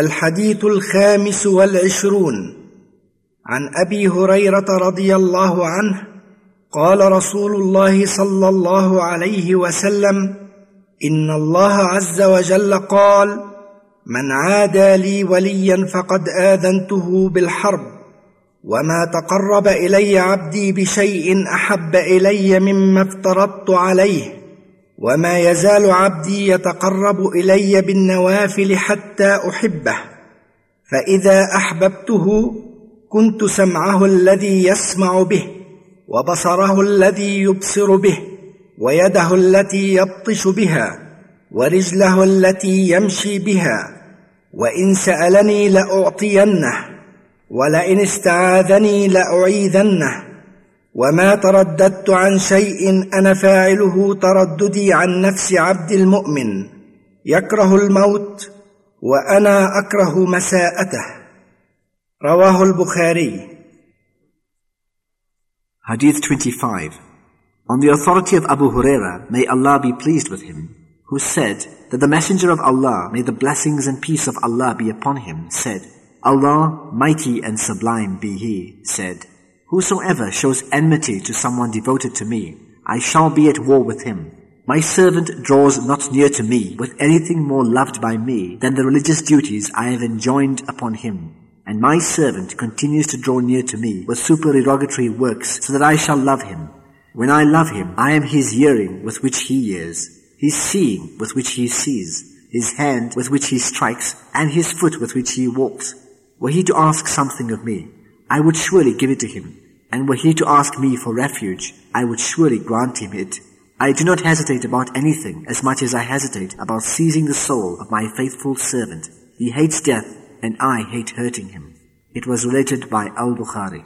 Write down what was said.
الحديث الخامس والعشرون. عن أبي هريرة رضي الله عنه قال رسول الله صلى الله عليه وسلم إن الله عز وجل قال من عادى لي وليا فقد آذنته بالحرب وما تقرب إلي عبدي بشيء أحب إلي مما افترضت عليه. وما يزال عبدي يتقرب الي بالنوافل حتى احبه. فاذا احببته كنت سمعه الذي يسمع به وبصره الذي يبصر به ويده التي يبطش بها ورجله التي يمشي بها. وان سالني لاعطينه ولئن استعاذني لاعيذنه. وما ترددت عن شيء أنا فاعله ترددي عن نفس عبد المؤمن يكره الموت وأنا اكره مساءته رواه البخاري Hadith 25 On the authority of Abu Huraira, may Allah be pleased with him, who said that the Messenger of Allah, may the blessings and peace of Allah be upon him, said, Allah, mighty and sublime be He, said, Whosoever shows enmity to someone devoted to me, I shall be at war with him. My servant draws not near to me with anything more loved by me than the religious duties I have enjoined upon him. And my servant continues to draw near to me with supererogatory works so that I shall love him. When I love him, I am his hearing with which he hears, his seeing with which he sees, his hand with which he strikes, and his foot with which he walks. Were he to ask something of me, I would surely give it to him. And were he to ask me for refuge, I would surely grant him it. I do not hesitate about anything as much as I hesitate about seizing the soul of my faithful servant. He hates death, and I hate hurting him. It was related by Al-Bukhari.